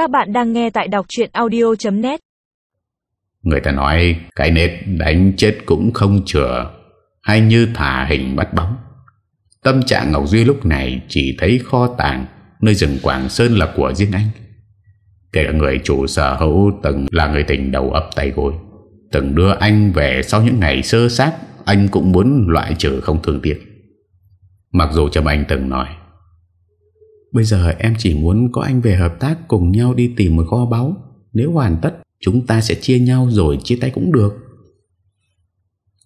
Các bạn đang nghe tại đọc chuyện audio.net Người ta nói, cái nết đánh chết cũng không chữa Hay như thả hình bắt bóng. Tâm trạng Ngọc Duy lúc này chỉ thấy kho tàng, Nơi rừng Quảng Sơn là của riêng anh. Kể cả người chủ sở hữu từng là người tình đầu ấp tay gối. Từng đưa anh về sau những ngày sơ sát, Anh cũng muốn loại trừ không thương tiếc. Mặc dù Trâm Anh từng nói Bây giờ em chỉ muốn có anh về hợp tác cùng nhau đi tìm một kho báu. Nếu hoàn tất chúng ta sẽ chia nhau rồi chia tay cũng được.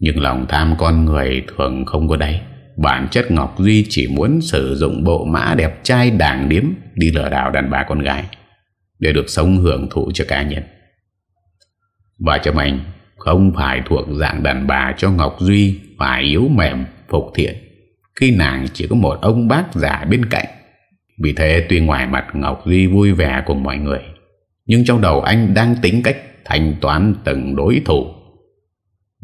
Nhưng lòng tham con người thường không có đáy. Bản chất Ngọc Duy chỉ muốn sử dụng bộ mã đẹp trai đảng điếm Đi lừa đảo đàn bà con gái Để được sống hưởng thụ cho cá nhân. Và cho mình không phải thuộc dạng đàn bà cho Ngọc Duy phải yếu mềm, phục thiện. Khi nàng chỉ có một ông bác già bên cạnh vì thế tuy ngoài mặt Ngọc Duy vui vẻ cùng mọi người, Nhưng trong đầu anh đang tính cách thanh toán từng đối thủ.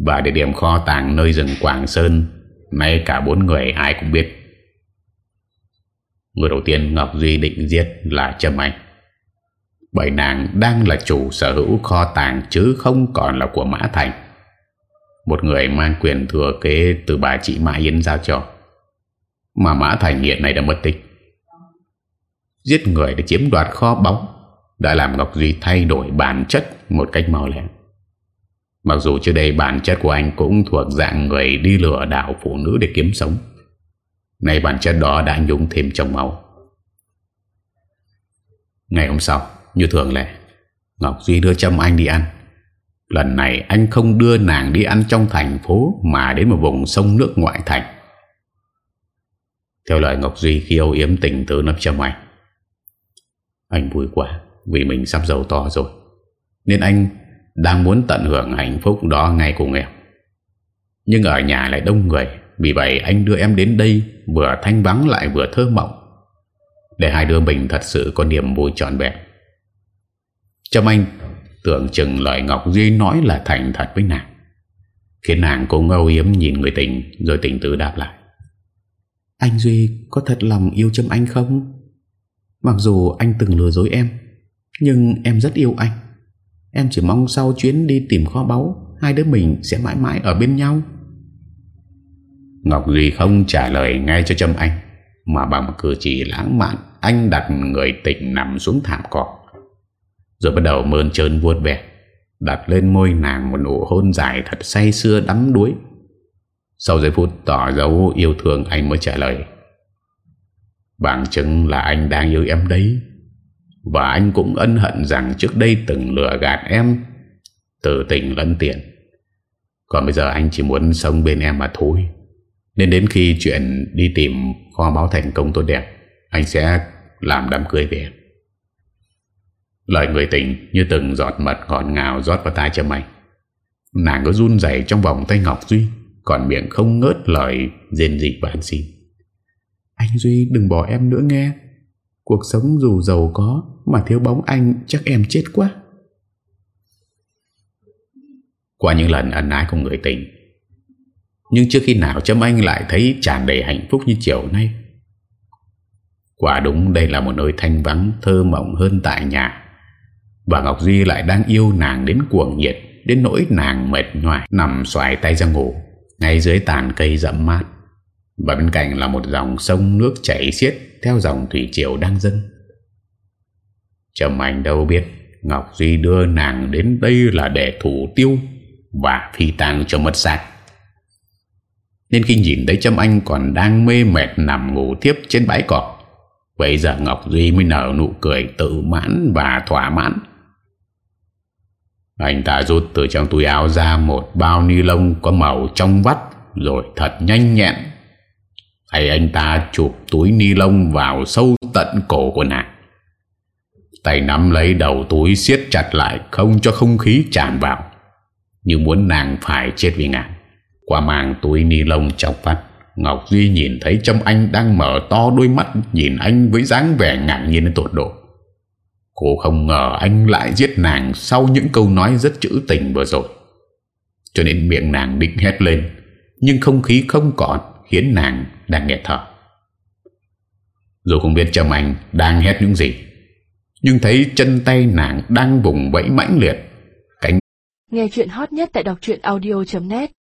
Và địa điểm kho tàng nơi rừng Quảng Sơn, Nay cả bốn người ai cũng biết. Người đầu tiên Ngọc Duy định giết là Trâm Anh. Bởi nàng đang là chủ sở hữu kho tàng Chứ không còn là của Mã Thành. Một người mang quyền thừa kế từ bà chị Mã Yến giao cho. Mà Mã Thành hiện nay đã mất tích. Giết người để chiếm đoạt kho bóng Đã làm Ngọc Duy thay đổi bản chất một cách mau lẹ. Mặc dù trước đây bản chất của anh cũng thuộc dạng người đi lừa đảo phụ nữ để kiếm sống, Nay bản chất đó đã nhúng thêm trong máu. Ngày hôm sau, Như thường lệ, Ngọc Duy đưa Trâm Anh đi ăn. Lần này anh không đưa nàng đi ăn trong thành phố Mà đến một vùng sông nước ngoại thành. Theo lời Ngọc Duy khi âu yếm tình từ nấp Trâm Anh anh vui quá, Vì mình sắp giàu to rồi. Nên anh đang muốn tận hưởng hạnh phúc đó ngay cùng em. Nhưng ở nhà lại đông người, Vì vậy anh đưa em đến đây Vừa thanh vắng lại vừa thơ mộng. Để hai đứa mình thật sự có niềm vui trọn vẹn. Trâm Anh tưởng chừng lời Ngọc Duy nói là thành thật với nàng, Khiến nàng cũng ngâu yếm nhìn người tình, Rồi tình tử đáp lại. Anh Duy có thật lòng yêu Trâm Anh không? Mặc dù anh từng lừa dối em, Nhưng em rất yêu anh. Em chỉ mong sau chuyến đi tìm kho báu, Hai đứa mình sẽ mãi mãi ở bên nhau. Ngọc Duy không trả lời ngay cho Trâm Anh, Mà bằng một cử chỉ lãng mạn, Anh đặt người tỉnh nằm xuống thảm cỏ. Rồi bắt đầu mơn trơn vuốt vẻ Đặt lên môi nàng một nụ hôn dài Thật say xưa đắm đuối. Sau giây phút tỏ dấu yêu thương, Anh mới trả lời. Bằng chứng là anh đang yêu em đấy. Và anh cũng ân hận rằng trước đây từng lừa gạt em, Từ tình lẫn tiền Còn bây giờ anh chỉ muốn sống bên em mà thôi. Nên đến khi chuyện đi tìm kho báo thành công tốt đẹp, Anh sẽ làm đám cưới về. Em Lời người tình như từng giọt mật ngọt ngào rót vào tai châm anh Nàng có run dày trong vòng tay Ngọc Duy, Còn miệng không ngớt lời rên dị và xin. Duy, đừng bỏ em nữa nghe. Cuộc sống dù giàu có Mà thiếu bóng anh chắc em chết quá. Qua những lần ân ái cùng người tình, Nhưng trước khi nào Trâm Anh lại thấy tràn đầy hạnh phúc như chiều nay. Quả đúng, đây là một nơi thanh vắng, thơ mộng hơn tại nhà, Và Ngọc Duy lại đang yêu nàng đến cuồng nhiệt, Đến nỗi nàng mệt nhoài, Nằm xoài tay ra ngủ, Ngay dưới tàn cây rậm mát. Và bên cạnh là một dòng sông nước chảy xiết Theo dòng thủy triều đang dâng. Trầm Anh đâu biết, Ngọc Duy đưa nàng đến đây là để thủ tiêu Và phi tang cho mất xác. Nên khi nhìn thấy Trâm Anh còn đang mê mệt nằm ngủ tiếp trên bãi cỏ Bây giờ Ngọc Duy mới nở nụ cười tự mãn và thỏa mãn. Anh ta rút từ trong túi áo ra một bao ni lông có màu trong vắt, Rồi thật nhanh nhẹn Thầy anh ta chụp túi ni lông vào sâu tận cổ của nàng? Tay nắm lấy đầu túi siết chặt lại Không cho không khí tràn vào, Như muốn nàng phải chết vì ngàn Qua màng túi ni lông chọc phát Ngọc Duy nhìn thấy Trâm Anh đang mở to đôi mắt Nhìn anh với dáng vẻ ngạc nhiên đến tột độ. Cô không ngờ anh lại giết nàng Sau những câu nói rất trữ tình vừa rồi. Cho nên miệng nàng định hét lên, Nhưng không khí không còn. Khiến nàng đang nghẹt thở. Dù không biết chồng Anh đang hét những gì, Nhưng thấy chân tay nàng đang vùng vẫy mãnh liệt. Cánh Nghe chuyện hot nhất tại đọc audio.net